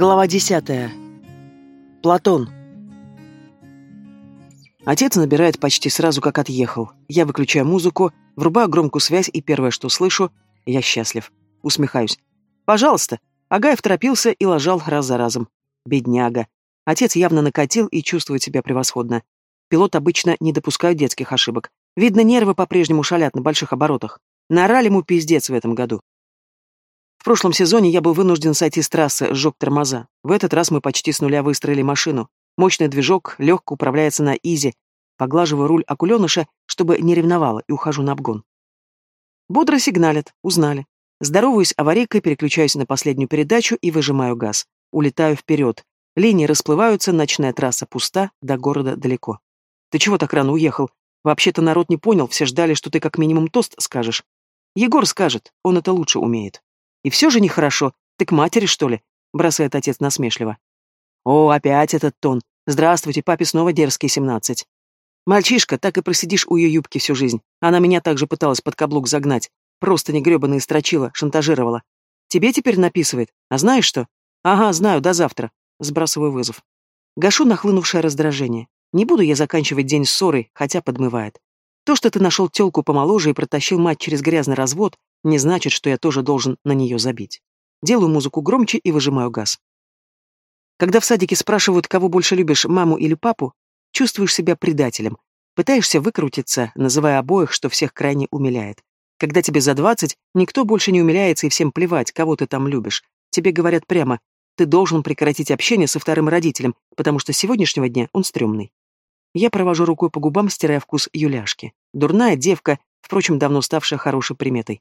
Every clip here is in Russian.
Глава десятая. Платон. Отец набирает почти сразу, как отъехал. Я выключаю музыку, врубаю громкую связь, и первое, что слышу, я счастлив. Усмехаюсь. «Пожалуйста». Агаев торопился и ложал раз за разом. Бедняга. Отец явно накатил и чувствует себя превосходно. Пилот обычно не допускает детских ошибок. Видно, нервы по-прежнему шалят на больших оборотах. Наорали ему пиздец в этом году. В прошлом сезоне я был вынужден сойти с трассы, сжег тормоза. В этот раз мы почти с нуля выстроили машину. Мощный движок легко управляется на изи. Поглаживаю руль акуленыша, чтобы не ревновало, и ухожу на обгон. Бодро сигналят, узнали. Здороваюсь аварийкой, переключаюсь на последнюю передачу и выжимаю газ. Улетаю вперед. Линии расплываются, ночная трасса пуста, до города далеко. Ты чего так рано уехал? Вообще-то народ не понял, все ждали, что ты как минимум тост скажешь. Егор скажет, он это лучше умеет. И все же нехорошо. Ты к матери, что ли? Бросает отец насмешливо. О, опять этот тон. Здравствуйте, папе снова дерзкие семнадцать. Мальчишка, так и просидишь у ее юбки всю жизнь. Она меня также пыталась под каблук загнать. Просто не гребаные строчила, шантажировала. Тебе теперь написывает. А знаешь что? Ага, знаю, до завтра. Сбрасываю вызов. Гашу нахлынувшее раздражение. Не буду я заканчивать день ссорой, хотя подмывает. То, что ты нашел тёлку помоложе и протащил мать через грязный развод, не значит, что я тоже должен на нее забить. Делаю музыку громче и выжимаю газ. Когда в садике спрашивают, кого больше любишь, маму или папу, чувствуешь себя предателем. Пытаешься выкрутиться, называя обоих, что всех крайне умиляет. Когда тебе за двадцать, никто больше не умиляется и всем плевать, кого ты там любишь. Тебе говорят прямо, ты должен прекратить общение со вторым родителем, потому что с сегодняшнего дня он стрёмный. Я провожу рукой по губам, стирая вкус Юляшки. Дурная девка, впрочем, давно ставшая хорошей приметой.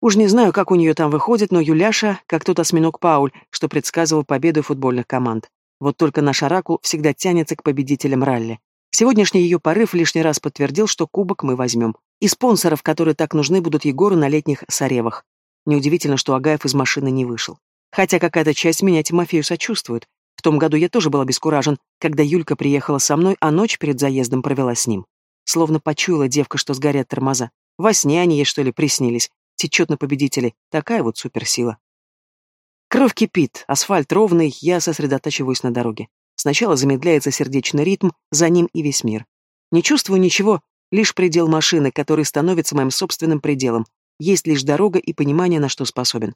Уж не знаю, как у нее там выходит, но Юляша, как тот осьминог Пауль, что предсказывал победу футбольных команд. Вот только наш оракул всегда тянется к победителям ралли. Сегодняшний ее порыв лишний раз подтвердил, что кубок мы возьмем. И спонсоров, которые так нужны будут Егору на летних соревах. Неудивительно, что Агаев из машины не вышел. Хотя какая-то часть меня Тимофею сочувствует. В том году я тоже был обескуражен, когда Юлька приехала со мной, а ночь перед заездом провела с ним. Словно почуяла девка, что сгорят тормоза. Во сне они ей, что ли, приснились течет на победителей. Такая вот суперсила. Кровь кипит, асфальт ровный, я сосредотачиваюсь на дороге. Сначала замедляется сердечный ритм, за ним и весь мир. Не чувствую ничего, лишь предел машины, который становится моим собственным пределом. Есть лишь дорога и понимание, на что способен.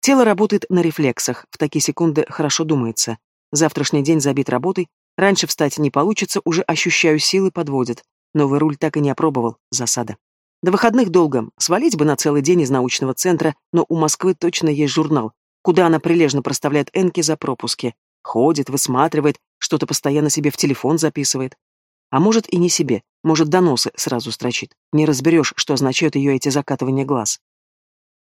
Тело работает на рефлексах, в такие секунды хорошо думается. Завтрашний день забит работой, раньше встать не получится, уже ощущаю силы подводят. Новый руль так и не опробовал, засада. До выходных долго. Свалить бы на целый день из научного центра, но у Москвы точно есть журнал, куда она прилежно проставляет энки за пропуски. Ходит, высматривает, что-то постоянно себе в телефон записывает. А может и не себе, может доносы сразу строчит. Не разберешь, что означают ее эти закатывания глаз.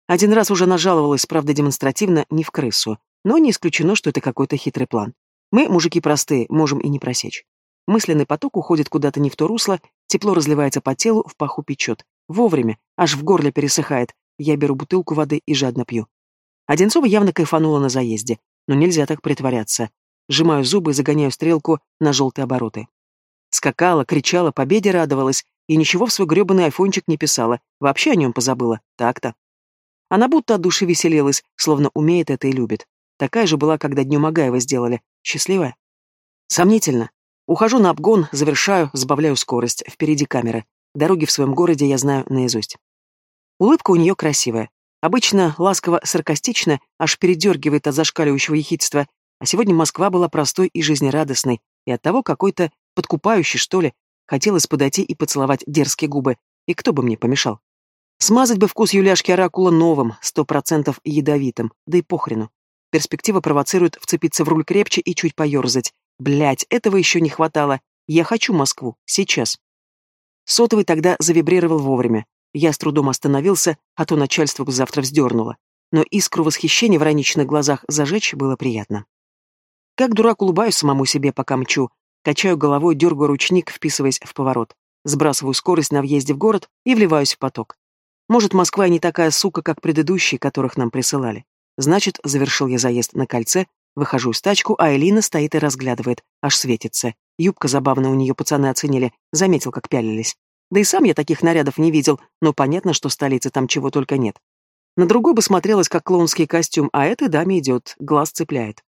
Один раз уже нажаловалась, правда демонстративно, не в крысу, но не исключено, что это какой-то хитрый план. Мы, мужики простые, можем и не просечь. Мысленный поток уходит куда-то не в то русло, тепло разливается по телу, в паху печет. Вовремя, аж в горле пересыхает. Я беру бутылку воды и жадно пью. Одинцова явно кайфанула на заезде, но нельзя так притворяться. Сжимаю зубы и загоняю стрелку на желтые обороты. Скакала, кричала, победе радовалась, и ничего в свой гребаный айфончик не писала, вообще о нем позабыла, так-то. Она будто от души веселилась, словно умеет это и любит. Такая же была, когда днем Агаева сделали. Счастливая? Сомнительно. Ухожу на обгон, завершаю, сбавляю скорость. Впереди камеры. Дороги в своем городе я знаю наизусть. Улыбка у нее красивая. Обычно ласково-саркастичная, аж передергивает от зашкаливающего ехидства, а сегодня Москва была простой и жизнерадостной, и оттого какой-то подкупающий, что ли. Хотелось подойти и поцеловать дерзкие губы, и кто бы мне помешал. Смазать бы вкус Юляшки Оракула новым, сто процентов ядовитым, да и похрену. Перспектива провоцирует вцепиться в руль крепче и чуть поерзать. Блять, этого еще не хватало. Я хочу Москву. Сейчас. Сотовый тогда завибрировал вовремя. Я с трудом остановился, а то начальство завтра вздернуло. Но искру восхищения в раничных глазах зажечь было приятно. Как дурак улыбаюсь самому себе, пока мчу. Качаю головой, дергаю ручник, вписываясь в поворот. Сбрасываю скорость на въезде в город и вливаюсь в поток. Может, Москва не такая сука, как предыдущие, которых нам присылали. Значит, завершил я заезд на кольце, выхожу из тачку, а Элина стоит и разглядывает, аж светится. Юбка забавно у нее пацаны оценили, заметил, как пялились. Да и сам я таких нарядов не видел, но понятно, что в столице там чего только нет. На другой бы смотрелась как клоунский костюм, а этой даме идет, глаз цепляет.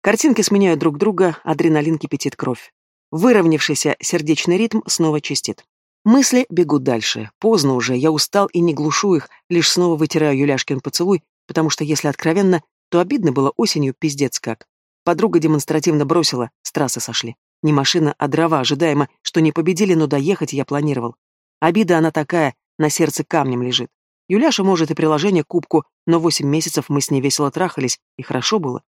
Картинки сменяют друг друга, адреналин кипятит кровь. Выровнявшийся сердечный ритм снова чистит. Мысли бегут дальше. Поздно уже, я устал и не глушу их, лишь снова вытираю Юляшкин поцелуй, потому что, если откровенно, то обидно было осенью пиздец как. Подруга демонстративно бросила, с трассы сошли. Не машина, а дрова, ожидаемо, что не победили, но доехать я планировал. Обида она такая, на сердце камнем лежит. Юляша может и приложение к кубку, но восемь месяцев мы с ней весело трахались, и хорошо было.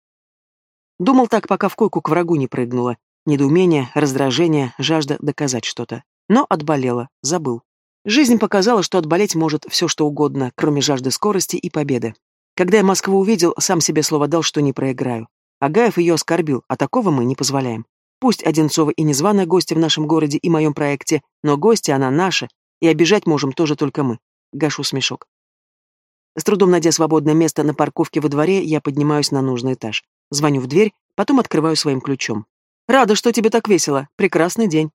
Думал так, пока в койку к врагу не прыгнула. Недоумение, раздражение, жажда доказать что-то. Но отболела, забыл. Жизнь показала, что отболеть может все что угодно, кроме жажды скорости и победы. Когда я Москву увидел, сам себе слово дал, что не проиграю. Агаев ее оскорбил, а такого мы не позволяем. Пусть Одинцова и незваная гостья в нашем городе и моем проекте, но гостья она наша, и обижать можем тоже только мы. Гашу смешок. С трудом найдя свободное место на парковке во дворе, я поднимаюсь на нужный этаж. Звоню в дверь, потом открываю своим ключом. «Рада, что тебе так весело. Прекрасный день».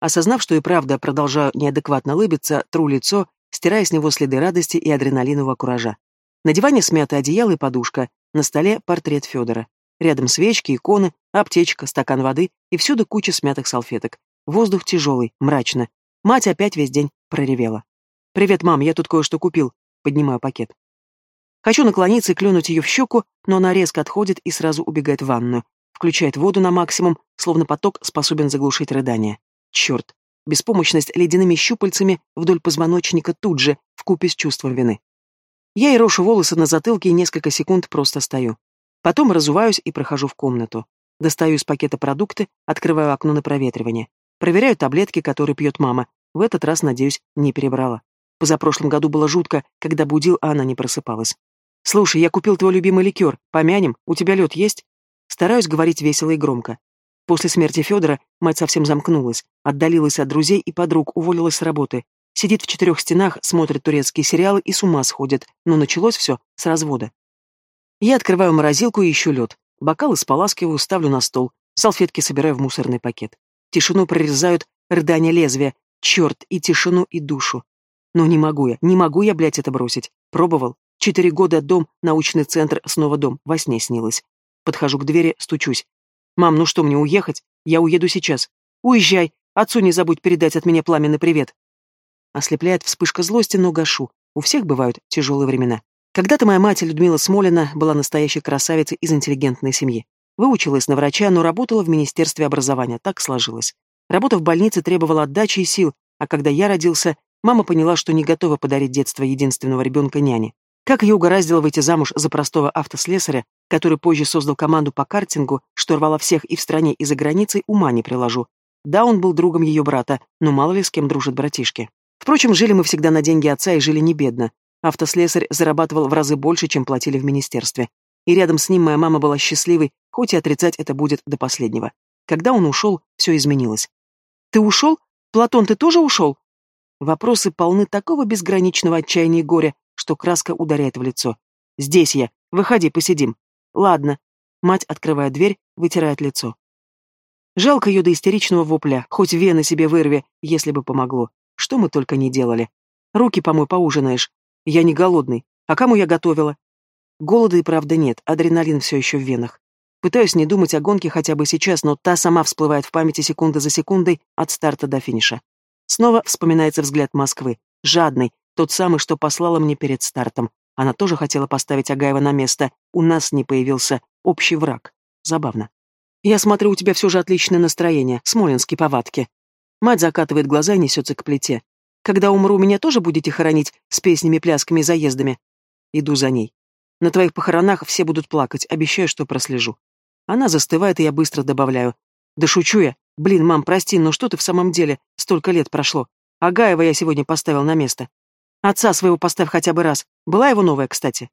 Осознав, что и правда продолжаю неадекватно улыбиться, тру лицо, стирая с него следы радости и адреналинового куража. На диване смятое одеяло и подушка, на столе портрет Федора. Рядом свечки, иконы, аптечка, стакан воды и всюду куча смятых салфеток. Воздух тяжелый, мрачно. Мать опять весь день проревела. «Привет, мам, я тут кое-что купил». Поднимаю пакет. Хочу наклониться и клюнуть ее в щеку, но она резко отходит и сразу убегает в ванную. Включает воду на максимум, словно поток способен заглушить рыдание. Черт. Беспомощность ледяными щупальцами вдоль позвоночника тут же, вкупе с чувством вины. Я и рошу волосы на затылке и несколько секунд просто стою. Потом разуваюсь и прохожу в комнату. Достаю из пакета продукты, открываю окно на проветривание. Проверяю таблетки, которые пьет мама. В этот раз, надеюсь, не перебрала. Позапрошлом году было жутко, когда будил, а она не просыпалась. «Слушай, я купил твой любимый ликер. Помянем? У тебя лед есть?» Стараюсь говорить весело и громко. После смерти Федора мать совсем замкнулась, отдалилась от друзей и подруг, уволилась с работы. Сидит в четырех стенах, смотрит турецкие сериалы и с ума сходит. Но началось все с развода. Я открываю морозилку и ищу лед. Бокалы споласкиваю, ставлю на стол. Салфетки собираю в мусорный пакет. Тишину прорезают рыдания лезвия. Черт, и тишину, и душу. Но не могу я, не могу я, блядь, это бросить. Пробовал. Четыре года дом, научный центр, снова дом. Во сне снилось. Подхожу к двери, стучусь. «Мам, ну что, мне уехать? Я уеду сейчас. Уезжай. Отцу не забудь передать от меня пламенный привет». Ослепляет вспышка злости, но гашу. У всех бывают тяжелые времена. Когда-то моя мать, Людмила Смолина, была настоящей красавицей из интеллигентной семьи. Выучилась на врача, но работала в Министерстве образования. Так сложилось. Работа в больнице требовала отдачи и сил, а когда я родился, мама поняла, что не готова подарить детство единственного ребенка няне. Как ее угораздило выйти замуж за простого автослесаря, который позже создал команду по картингу, что рвала всех и в стране, и за границей, ума не приложу. Да, он был другом ее брата, но мало ли с кем дружат братишки. Впрочем, жили мы всегда на деньги отца и жили не бедно. Автослесарь зарабатывал в разы больше, чем платили в министерстве. И рядом с ним моя мама была счастливой, хоть и отрицать это будет до последнего. Когда он ушел, все изменилось. «Ты ушел? Платон, ты тоже ушел?» Вопросы полны такого безграничного отчаяния и горя, что краска ударяет в лицо. «Здесь я. Выходи, посидим». «Ладно». Мать, открывая дверь, вытирает лицо. Жалко ее до истеричного вопля, хоть вены себе вырви, если бы помогло. Что мы только не делали. Руки помой, поужинаешь. Я не голодный. А кому я готовила? Голода и правда нет, адреналин все еще в венах. Пытаюсь не думать о гонке хотя бы сейчас, но та сама всплывает в памяти секунда за секундой от старта до финиша. Снова вспоминается взгляд Москвы. Жадный, тот самый, что послала мне перед стартом. Она тоже хотела поставить Агаева на место. У нас не появился общий враг. Забавно. Я смотрю, у тебя все же отличное настроение, смоленские повадки. Мать закатывает глаза и несется к плите. Когда умру, меня тоже будете хоронить с песнями, плясками и заездами? Иду за ней. На твоих похоронах все будут плакать, обещаю, что прослежу. Она застывает, и я быстро добавляю. Да шучу я. Блин, мам, прости, но что ты в самом деле? Столько лет прошло. Агаева я сегодня поставил на место. Отца своего поставь хотя бы раз. Была его новая, кстати.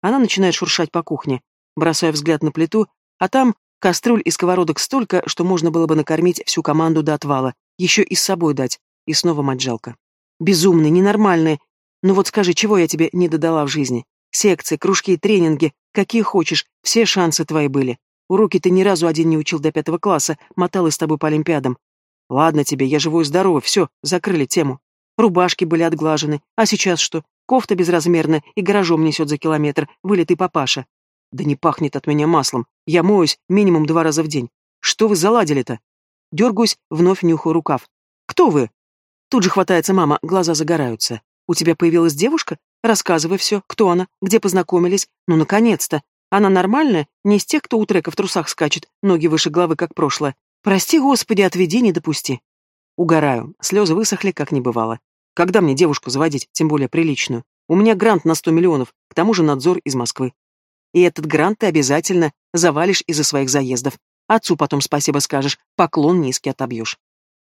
Она начинает шуршать по кухне. Бросая взгляд на плиту, а там кастрюль и сковородок столько, что можно было бы накормить всю команду до отвала. Еще и с собой дать. И снова мать жалко. Безумный, ненормальный. Ну вот скажи, чего я тебе не додала в жизни? Секции, кружки, тренинги, какие хочешь, все шансы твои были. Уроки ты ни разу один не учил до пятого класса, мотал и с тобой по олимпиадам. Ладно тебе, я живой и здоровый, все, закрыли тему. Рубашки были отглажены. А сейчас что? Кофта безразмерная и гаражом несет за километр, вылитый папаша. Да не пахнет от меня маслом. Я моюсь минимум два раза в день. Что вы заладили-то? Дергаюсь, вновь нюхаю рукав. Кто вы? Тут же хватается мама, глаза загораются. У тебя появилась девушка? Рассказывай все. Кто она? Где познакомились? Ну, наконец-то. Она нормальная? Не из тех, кто у трека в трусах скачет, ноги выше головы, как прошлое. Прости, Господи, отведи, не допусти. Угораю. Слезы высохли, как не бывало. Когда мне девушку заводить, тем более приличную? У меня грант на сто миллионов, к тому же надзор из Москвы. И этот грант ты обязательно завалишь из-за своих заездов. Отцу потом спасибо скажешь, поклон низкий отобьешь.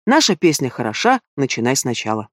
Наша песня хороша, начинай сначала.